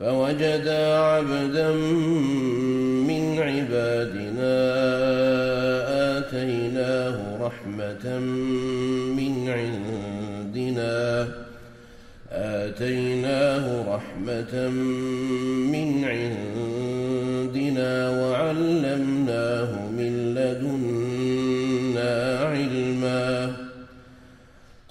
فوجدا عبدا من عبادنا آتيناه رحمة من عندنا آتيناه رحمة من عندنا.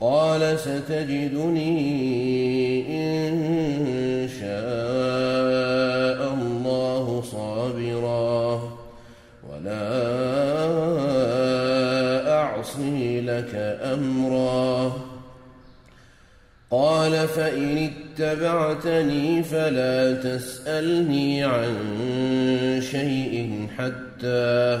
قال ستجدني إن شاء الله صابرا ولا أعصي لك أمرا. قال فإن اتبعتني فلا تسألني عن شيء حتى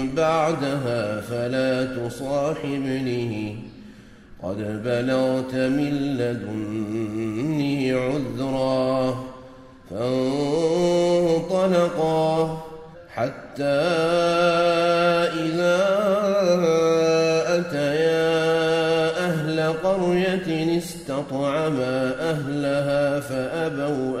بعدها فلا تصاحبني. قد بلغت من لدني عذرا فانطلقا حتى إذا أتيا أهل قرية استطعما أهلها فأبوا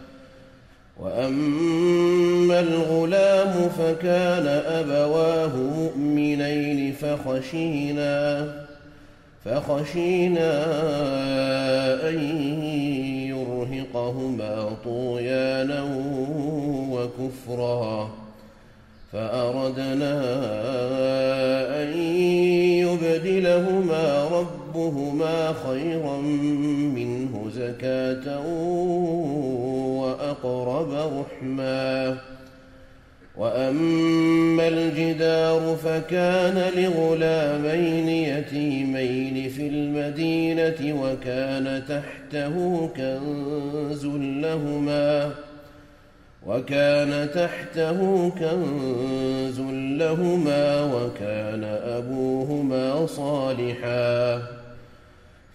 وأما الغلام فكان أبواه مؤمنين فخشينا فخشينا أن يرهقهما طغيانا وكفرا. فأردنا أن يبدلهما ربهما خيرا منه زكاة وأقرب رحمًا وأما الجدار فكان لغلامين يتيمين في المدينة وكان تحته كنز لهما. وكان تحته كنز لهما وكان أبوهما صالحا.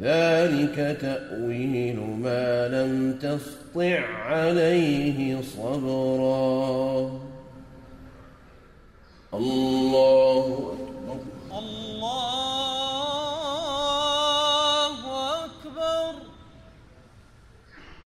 ذلك تأويل ما لم تسطع عليه صبرا. الله أكبر. الله